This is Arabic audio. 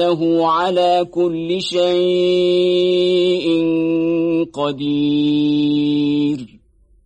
إنه على كل شيء قدير.